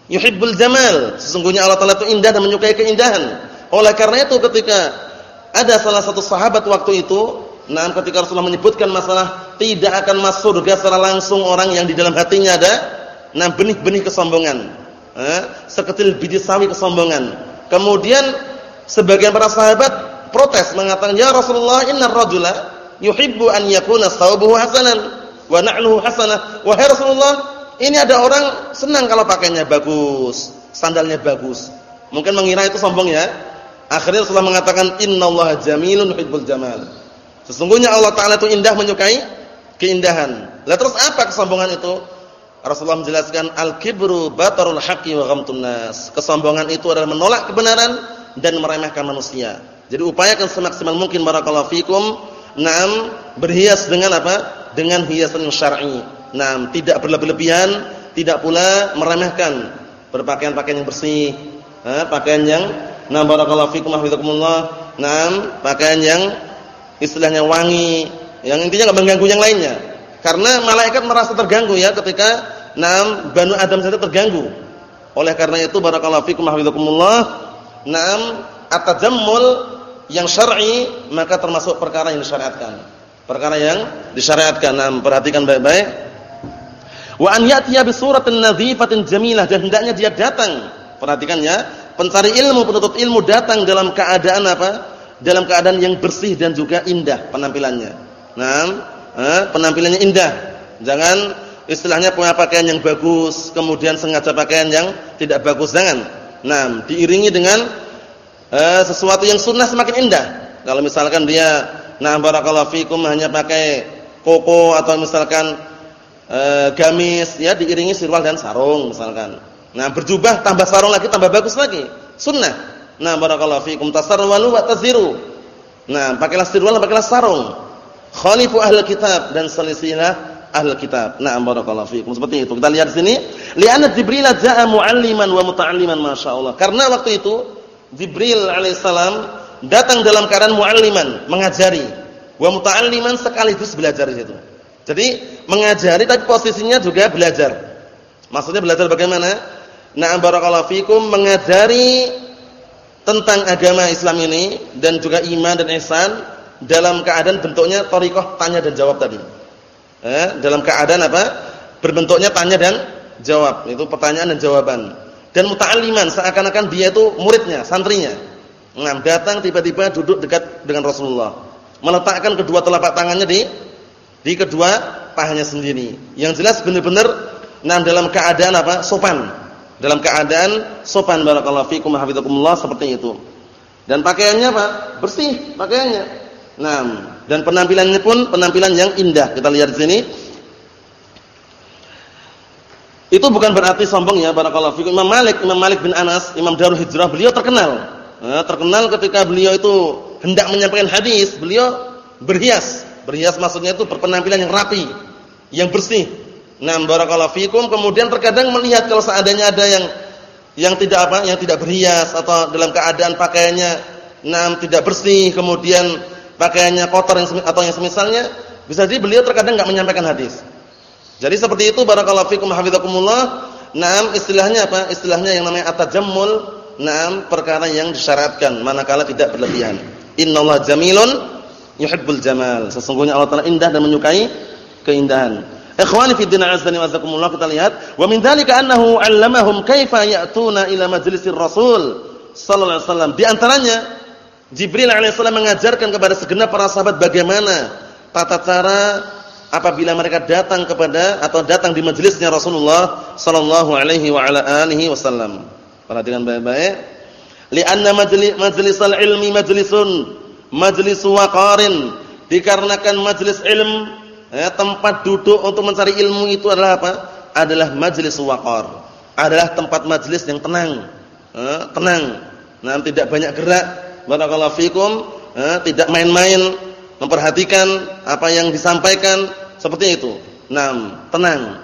yuhibbul jamal. Sesungguhnya Allah Taala itu indah dan menyukai keindahan. Oleh karena itu ketika ada salah satu sahabat waktu itu Nah, ketika Rasulullah menyebutkan masalah tidak akan masuk surga secara langsung orang yang di dalam hatinya ada nah benih-benih kesombongan. Eh, sekecil biji sawi kesombongan. Kemudian sebagian para sahabat protes mengatakan, "Ya Rasulullah, innar rajula yuhibbu an yakuna thawbuhu hasanan wa na'luhu hasanah." Wahai Rasulullah, ini ada orang senang kalau pakainya bagus, sandalnya bagus. Mungkin mengira itu sombong ya. Akhirnya Rasulullah mengatakan, "Innallaha jamilun yuhibbul jamal." Sesungguhnya Allah Taala itu indah menyukai keindahan. Lah terus apa kesombongan itu? Rasulullah menjelaskan al-kibru batarul haqqi wa ghamtun nas. Kesombongan itu adalah menolak kebenaran dan meremehkan manusia. Jadi upayakan semaksimal mungkin barakallahu fikum Naam berhias dengan apa? Dengan hiasan yang syar'i. Naam, tidak berlebihan, tidak pula meremehkan berpakaian-pakaian yang bersih, eh, pakaian yang naam barakallahu fikum hafizakumullah. Naam, pakaian yang istilahnya wangi, yang intinya enggak mengganggu yang lainnya. Karena malaikat merasa terganggu ya ketika nam Banu Adam saja terganggu. Oleh karena itu barakallahu fikum hafizakumullah, nam atajammul yang syar'i maka termasuk perkara yang disyariatkan. Perkara yang disyariatkan. Nam perhatikan baik-baik. Wa an ya'tiya bi suratin nadhifatin jamilah dan hendaknya dia datang. Perhatikan ya, pencari ilmu, penuntut ilmu datang dalam keadaan apa? Dalam keadaan yang bersih dan juga indah penampilannya. Nah, eh, penampilannya indah. Jangan istilahnya punya pakaian yang bagus, kemudian sengaja pakaian yang tidak bagus jangan. Nah, diiringi dengan eh, sesuatu yang sunnah semakin indah. Kalau misalkan dia nah barakallahu fikum hanya pakai koko atau misalkan eh, gamis ya diiringi sirwal dan sarung misalkan. Nah, berjubah tambah sarung lagi tambah bagus lagi. Sunnah. Nah, barakallahu fikum tasarwalu wa taziru. Nah, pakailah sirwal, pakailah sarung. Khalifu ahlul kitab dan selisilah ahlul kitab. Nah, barakallahu fikum. Seperti itu. Kita lihat di sini, li'anna Jibril ja'a mu'alliman wa muta'alliman masyaallah. Karena waktu itu Jibril alaihissalam datang dalam keadaan mu'alliman, mengajari. Wa muta'alliman sekaligus belajar di situ. Jadi, mengajari tapi posisinya juga belajar. Maksudnya belajar bagaimana? Nah, barakallahu fikum mengajari tentang agama Islam ini dan juga iman dan ihsan dalam keadaan bentuknya thariqah tanya dan jawab tadi. Eh, dalam keadaan apa? Berbentuknya tanya dan jawab. Itu pertanyaan dan jawaban. Dan muta'alliman seakan-akan dia itu muridnya, santrinya. Nah, datang tiba-tiba duduk dekat dengan Rasulullah. Meletakkan kedua telapak tangannya di di kedua pahanya sendiri. Yang jelas benar-benar nah dalam keadaan apa? sopan dalam keadaan sopan barakallahu fikum hafizakumullah seperti itu. Dan pakaiannya apa? Bersih pakaiannya. Nah, dan penampilannya pun penampilan yang indah. Kita lihat di sini. Itu bukan berarti sombong ya barakallahu fikum. Imam Malik, Imam Malik bin Anas, Imam Darul Hijrah, beliau terkenal. Nah, terkenal ketika beliau itu hendak menyampaikan hadis, beliau berhias. Berhias maksudnya itu berpenampilan yang rapi, yang bersih. Nah, barakallahu fikum. Kemudian terkadang melihat kalau seandainya ada yang yang tidak apa, yang tidak berhias atau dalam keadaan pakaiannya nah tidak bersih, kemudian pakaiannya kotor yang atau yang semisalnya, bisa jadi beliau terkadang enggak menyampaikan hadis. Jadi seperti itu barakallahu fikum hafizakumullah. Naam istilahnya apa? Istilahnya yang namanya atajammul. Naam perkara yang disyaratkan manakala tidak berlebihan. Innallaha jamilun yuhibbul jamal. Sesungguhnya Allah Taala indah dan menyukai keindahan. Ikhwani fi din azza wa jazakumullah kita lihat wa min dzalika annahu 'allamahum kaifa ya'tuna ila majlisir rasul sallallahu alaihi wasallam. Di antaranya Jibril alaihissalam mengajarkan kepada segenap para sahabat bagaimana tata cara apabila mereka datang kepada atau datang di majelisnya Rasulullah sallallahu alaihi wa ala alihi wasallam. Perhatikan baik-baik. Li'anna majlis majlisal ilmi majlisun majlis waqarin. Dikarenakan majelis ilm ya, tempat duduk untuk mencari ilmu itu adalah apa? Adalah majelis waqar. Adalah tempat majelis yang tenang. Ya, tenang. Nah, tidak banyak gerak. Barakallahu fikum. Ya, tidak main-main memperhatikan apa yang disampaikan seperti itu. Naam, tenang.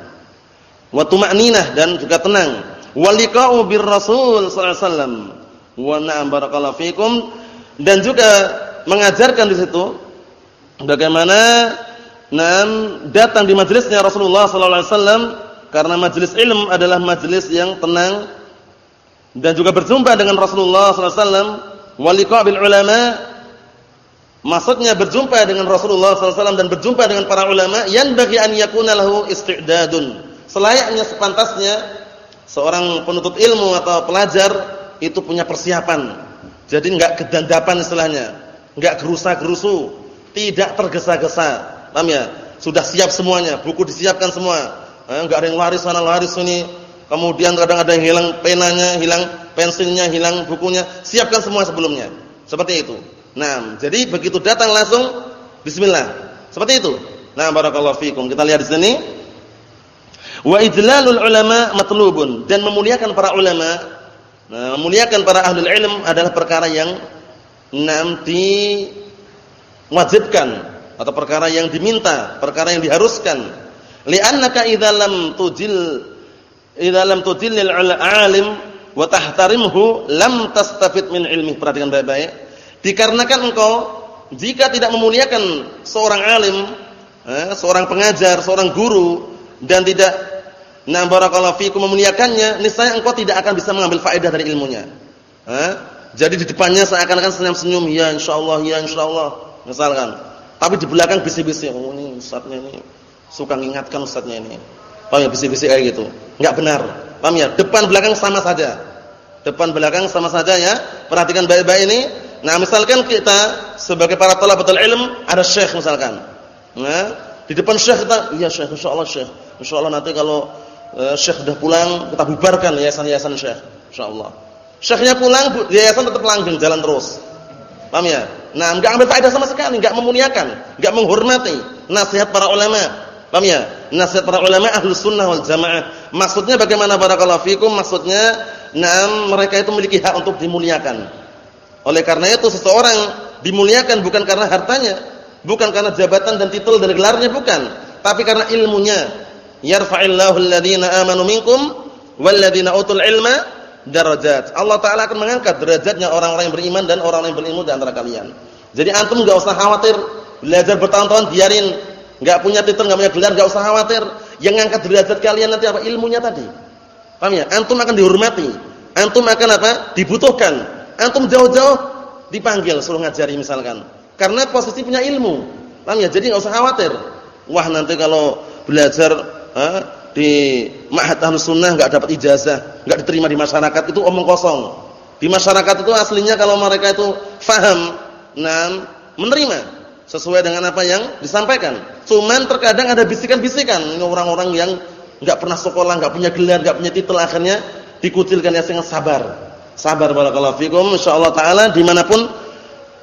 Wa tuma'ninah dan juga tenang. Wa liqa'u bir Rasul sallallahu. Wa na'am barakallahu fikum dan juga mengajarkan di situ bagaimana naam datang di majelisnya Rasulullah sallallahu alaihi wasallam karena majelis ilm adalah majelis yang tenang dan juga berjumpa dengan Rasulullah sallallahu alaihi wasallam bil ulama Maksudnya berjumpa dengan Rasulullah SAW dan berjumpa dengan para ulama yang bagi an yakuna lahu. Selayaknya sepantasnya seorang penuntut ilmu atau pelajar itu punya persiapan. Jadi enggak kedandapan istilahnya, enggak gerusa-gerusu, tidak tergesa-gesa. Paham ya? Sudah siap semuanya, buku disiapkan semua. Eh, enggak ada yang lari sana lari sini. Kemudian kadang ada yang hilang penanya, hilang pensilnya, hilang bukunya. Siapkan semua sebelumnya. Seperti itu. Nah, jadi begitu datang langsung bismillah. Seperti itu. Nah, barakallahu fikum. Kita lihat di sini. Wa idlalul ulama matlubun dan memuliakan para ulama. Nah, memuliakan para ahli ilm adalah perkara yang nanti wajibkan atau perkara yang diminta, perkara yang diharuskan. Li'annaka idza lam tujil idza lam alim wa tahtarimhu lam tastafid min ilmi. Perhatikan baik-baik Dikarenakan engkau jika tidak memuliakan seorang alim, eh, seorang pengajar, seorang guru dan tidak nah barakallahu fikum memuliakannya, niscaya engkau tidak akan bisa mengambil faedah dari ilmunya. Eh, jadi di depannya seakan-akan senyum-senyum, ya insyaallah, ya insyaallah, misalkan. Tapi di belakang bisik-bisik, oh ini ustaznya ini suka mengingatkan ustaznya ini. Paham ya bisik-bisik kayak gitu. Enggak benar. Paham ya? Depan belakang sama saja. Depan belakang sama saja ya. Perhatikan baik-baik ini Nah, misalkan kita sebagai para talabatul ilm ada syekh misalkan. Nah, di depan syekh kita, iya syekh, insyaallah syekh. Insyaallah nanti kalau uh, syekh sudah pulang, kita bubarkan yayasan-yayasan syekh, insyaallah. Syekhnya pulang, yayasan tetap langgeng jalan terus. Paham ya? Nah, enggak ambil faedah sama sekali, enggak memuliakan, enggak menghormati nasihat para ulama. Paham ya? Nasihat para ulama ahlus sunnah wal jamaah. Maksudnya bagaimana barakallahu fikum? Maksudnya, nah mereka itu memiliki hak untuk dimuliakan. Oleh karena itu seseorang dimuliakan bukan karena hartanya, bukan karena jabatan dan titel dan gelarnya bukan, tapi karena ilmunya. Yarfa'illahu alladhina amanu minkum walladhina utul ilma darajat. Allah taala akan mengangkat derajatnya orang-orang yang beriman dan orang-orang yang berilmu di antara kalian. Jadi antum enggak usah khawatir belajar bertahun-tahun biarin enggak punya titel, enggak punya gelar, enggak usah khawatir. Yang ngangkat derajat kalian nanti apa? Ilmunya tadi. Paham ya? Antum akan dihormati. Antum akan apa? Dibutuhkan antum jauh-jauh dipanggil suruh ngajari misalkan. Karena posisi punya ilmu. Paham ya? Jadi enggak usah khawatir. Wah, nanti kalau belajar ha, di Ma'had Ahlus Sunnah enggak dapat ijazah, enggak diterima di masyarakat itu omong kosong. Di masyarakat itu aslinya kalau mereka itu faham, nah menerima sesuai dengan apa yang disampaikan. Cuman terkadang ada bisikan-bisikan orang-orang yang enggak pernah sekolah, enggak punya gelar, enggak punya titel akhirnya dikucilkan ya dengan sabar Sabar barakallahu fikum insyaallah taala di mana pun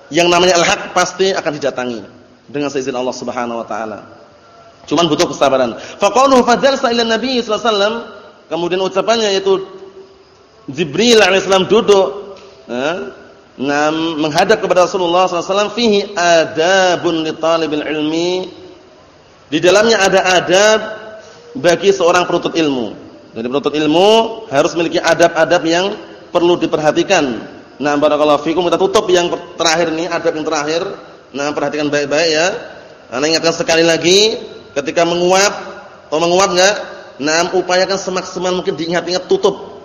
yang namanya al-haq pasti akan didatangi dengan seizin Allah Subhanahu wa taala. Cuman butuh kesabaran. Faqaluhu fajalsa ila Nabi sallallahu alaihi wasallam kemudian ucapannya yaitu Jibril alaihissalam duduk nah, menghadap kepada Rasulullah wasallam fihi adabun li talibil ilmi di dalamnya ada adab bagi seorang penuntut ilmu. Jadi penuntut ilmu harus memiliki adab-adab yang perlu diperhatikan. Nah, barakallahu fikum kita tutup yang terakhir ini, adab yang terakhir. Nah, perhatikan baik-baik ya. Ana ingatkan sekali lagi, ketika menguap Atau menguap enggak? Nah, upayakan semaksimal mungkin diingat-ingat tutup.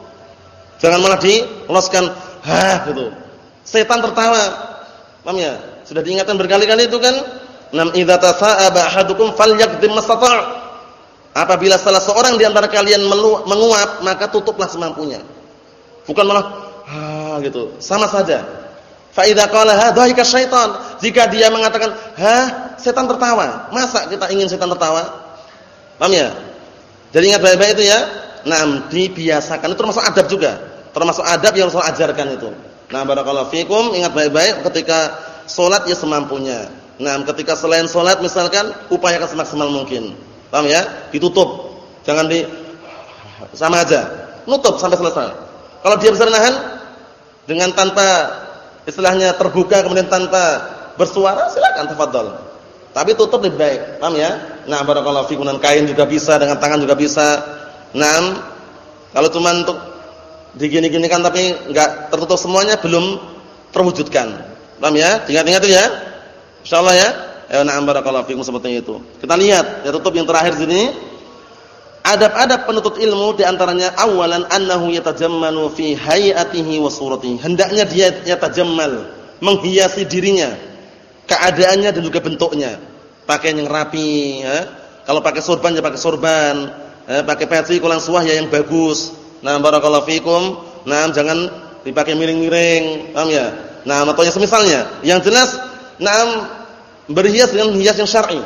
Jangan malah diloskan, ha gitu. Setan tertawa. Paham ya? Sudah diingatkan berkali-kali itu kan? Nam idza tasa'aba ahadukum falyaqdim mastata'. Apabila salah seorang di antara kalian menguap, maka tutuplah semampunya. Bukan malah ha gitu. Sama saja. Fa idza qala ha dhahika syaitan. Jika dia mengatakan ha, setan tertawa. Masa kita ingin setan tertawa? Paham ya? Jadi ingat baik-baik itu ya. Nah, dibiasakan itu termasuk adab juga. Termasuk adab yang harus ajarkan itu. Nah, barakallahu fikum, ingat baik-baik ketika salat ya semampunya. Nah, ketika selain salat misalkan upayakan semaksimal mungkin. Paham ya? Ditutup. Jangan di sama aja. Nutup sampai selesai. Kalau dia bisa menahan dengan tanpa istilahnya terbuka kemudian tanpa bersuara silakan tafadhol. Tapi tutup lebih baik. Paham ya? Nah, barakallahu fikum kain juga bisa, dengan tangan juga bisa. Nah, kalau cuma untuk digini-gini kan tapi enggak tertutup semuanya belum terwujudkan. Paham ya? Ingat-ingat itu ya. Insyaallah ya. Ya na'am barakallahu fikum seperti itu. Kita lihat ya tutup yang terakhir sini. Adab-adab penuntut ilmu di antaranya awalan annahu yatajammalu fi hayatihi wa suratihi. Hendaknya dia yatajammal, menghiasi dirinya, keadaannya dan juga bentuknya. Pakaian yang rapi, ya. Kalau pakai sorban ya pakai sorban, ya, pakai peci kulang suah ya yang bagus. Nah, barakallahu fikum. Nah, jangan dipakai miring-miring, paham ya? Nah, atau yang semisalnya. Yang jelas, nah berhias dengan hias yang syar'i.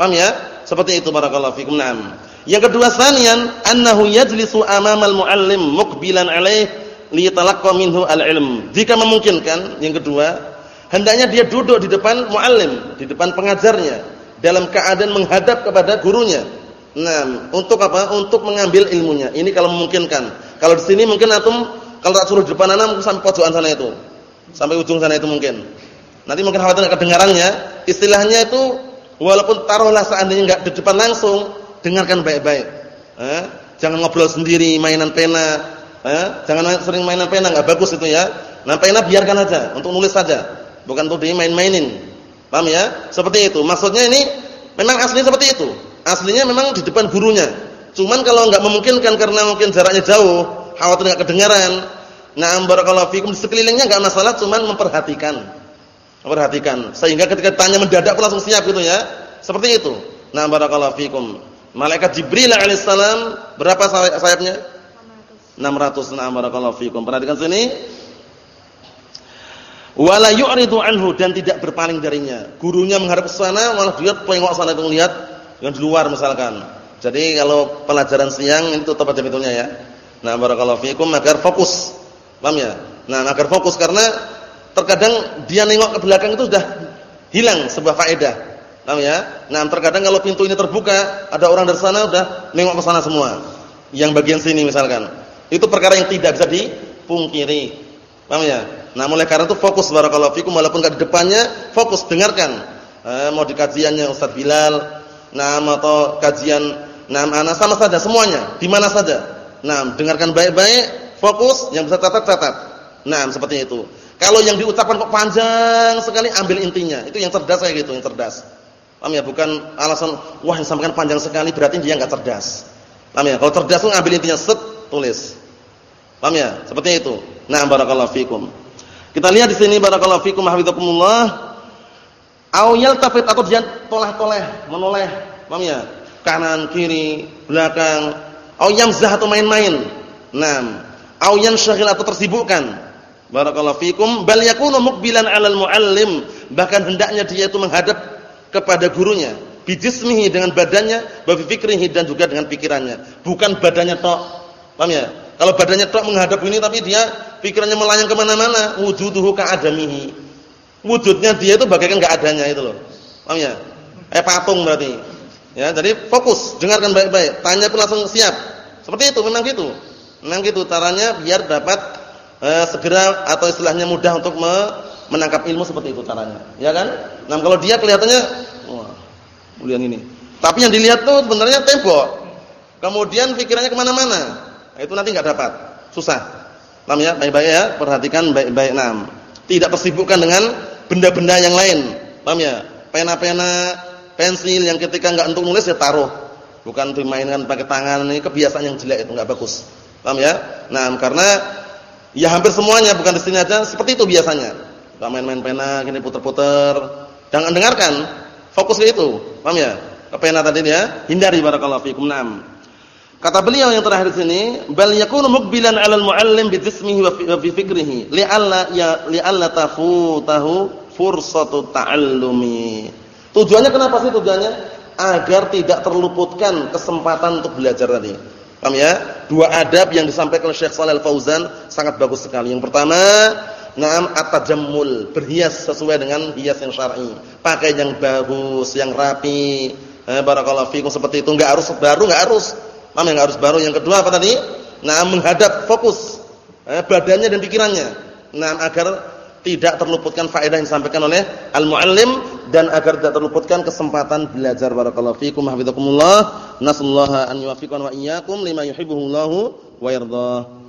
Paham ya? Seperti itu barakallahu fikum. Naam. Yang kedua sanian annahu yajlisu amamal muallim muqbilan alaih liyatalaqqa minhu al-ilm. Jika memungkinkan, yang kedua, hendaknya dia duduk di depan muallim, di depan pengajarnya dalam keadaan menghadap kepada gurunya. Nah, untuk apa? Untuk mengambil ilmunya. Ini kalau memungkinkan. Kalau di sini mungkin antum kalau tak suruh di depan anak sampai pojokan sana itu. Sampai ujung sana itu mungkin. Nanti mungkin khawatir kedengarannya, istilahnya itu walaupun taruhlah seandainya enggak di depan langsung, dengarkan baik-baik. Eh? Jangan ngobrol sendiri, mainan pena, eh? Jangan sering mainan pena, enggak bagus itu ya. Nah, pena biarkan aja untuk nulis saja, bukan untuk dimain-mainin. Paham ya? Seperti itu. Maksudnya ini memang aslinya seperti itu. Aslinya memang di depan gurunya. Cuman kalau enggak memungkinkan karena mungkin jaraknya jauh, khawatir enggak kedengaran. Nah, barakallahu fikum di sekelilingnya enggak masalah, cuman memperhatikan. Perhatikan. Sehingga ketika tanya mendadak pun langsung siap gitu ya. Seperti itu. Nah, barakallahu fikum. Malaikat Jibril alaihissalam berapa sayapnya? 600. 600. Nah, barakallahu. Perhatikan sini. Wala yu'ridu anhu dan tidak berpaling darinya. Gurunya menghadap ke sana, malah dia tengok sana itu melihat yang di luar misalkan. Jadi kalau pelajaran siang itu tutup aja pintunya ya. Nah, barakallahu fikum agar fokus. Paham ya? Nah, agar fokus karena terkadang dia nengok ke belakang itu sudah hilang sebuah faedah. Paham ya? Nah, terkadang kalau pintu ini terbuka, ada orang dari sana sudah nengok ke sana semua. Yang bagian sini misalkan. Itu perkara yang tidak bisa dipungkiri. Paham ya? Nah, mulai karena itu fokus barakallahu fikum walaupun enggak di depannya, fokus dengarkan. Eh, mau di kajiannya Ustaz Bilal, nah atau kajian nah anak sama saja semuanya, di mana saja. Nah, dengarkan baik-baik, fokus, yang bisa catat-catat. Nah, seperti itu. Kalau yang diucapkan kok panjang sekali, ambil intinya. Itu yang cerdas kayak gitu, yang cerdas. Paham ya? Bukan alasan wah yang sampaikan panjang sekali berarti dia enggak cerdas. Paham ya? Kalau cerdas tuh ambil intinya, set, tulis. Paham ya? Seperti itu. Nah, barakallahu fikum. Kita lihat di sini barakallahu fikum hafizakumullah. Au yaltafit atau dia tolah-toleh, menoleh. Paham ya? Kanan, kiri, belakang. Au yamzah atau main-main. Nah, au yansyghil atau tersibukkan Barakallahu fikum bal yakunu muqbilan 'alal muallim bahkan hendaknya dia itu menghadap kepada gurunya. Bijismihi dengan badannya wa dan juga dengan pikirannya. Bukan badannya tok. Paham ya? Kalau badannya tok menghadap ini tapi dia pikirannya melayang ke mana mana wujuduhu ka'adamihi. Wujudnya dia itu bagaikan enggak adanya itu loh. Paham ya? Eh patung berarti. Ya jadi fokus dengarkan baik-baik. Tanya pun langsung siap. Seperti itu memang gitu. Memang gitu caranya biar dapat eh, segera atau istilahnya mudah untuk me menangkap ilmu seperti itu caranya. Ya kan? Nah, kalau dia kelihatannya kemudian ini. Tapi yang dilihat tuh sebenarnya tembok. Kemudian pikirannya ke mana mana Nah, itu nanti nggak dapat. Susah. Paham ya? Baik-baik ya, perhatikan baik-baik. Nah, tidak tersibukkan dengan benda-benda yang lain. Paham ya? Pena-pena, pensil yang ketika nggak untuk nulis ya taruh. Bukan dimainkan pakai tangan ini kebiasaan yang jelek itu enggak bagus. Paham ya? Nah, karena ya hampir semuanya bukan di sini aja seperti itu biasanya. Enggak main-main pena gini puter-puter. Jangan dengarkan. Fokus ke itu. Paham ya? Ke pena tadi ya, hindari barakallahu fikum. Naam. Kata beliau yang terakhir sini, bal yakunu muqbilan 'alal muallim bi jismihi wa fi fikrihi li'alla ya li'alla tafutahu fursatu ta'allumi. Tujuannya kenapa sih tujuannya? agar tidak terluputkan kesempatan untuk belajar tadi. Paham ya? Dua adab yang disampaikan oleh Syekh Shalal Fauzan sangat bagus sekali. Yang pertama, na'am at-tajammul, berhias sesuai dengan hias yang syar'i. Pakai yang bagus, yang rapi. Eh, barakallahu fikum seperti itu, enggak harus baru, enggak harus. Paham ya? Enggak harus baru. Yang kedua apa tadi? Nah, menghadap fokus eh, badannya dan pikirannya. Nah, agar tidak terluputkan faedah yang disampaikan oleh al-muallim dan agar tidak terluputkan kesempatan belajar barakallahu fikum hafizakumullah nasallaha an yuwaffiqana wa iyyakum lima yuhibbuhullahu wa yardah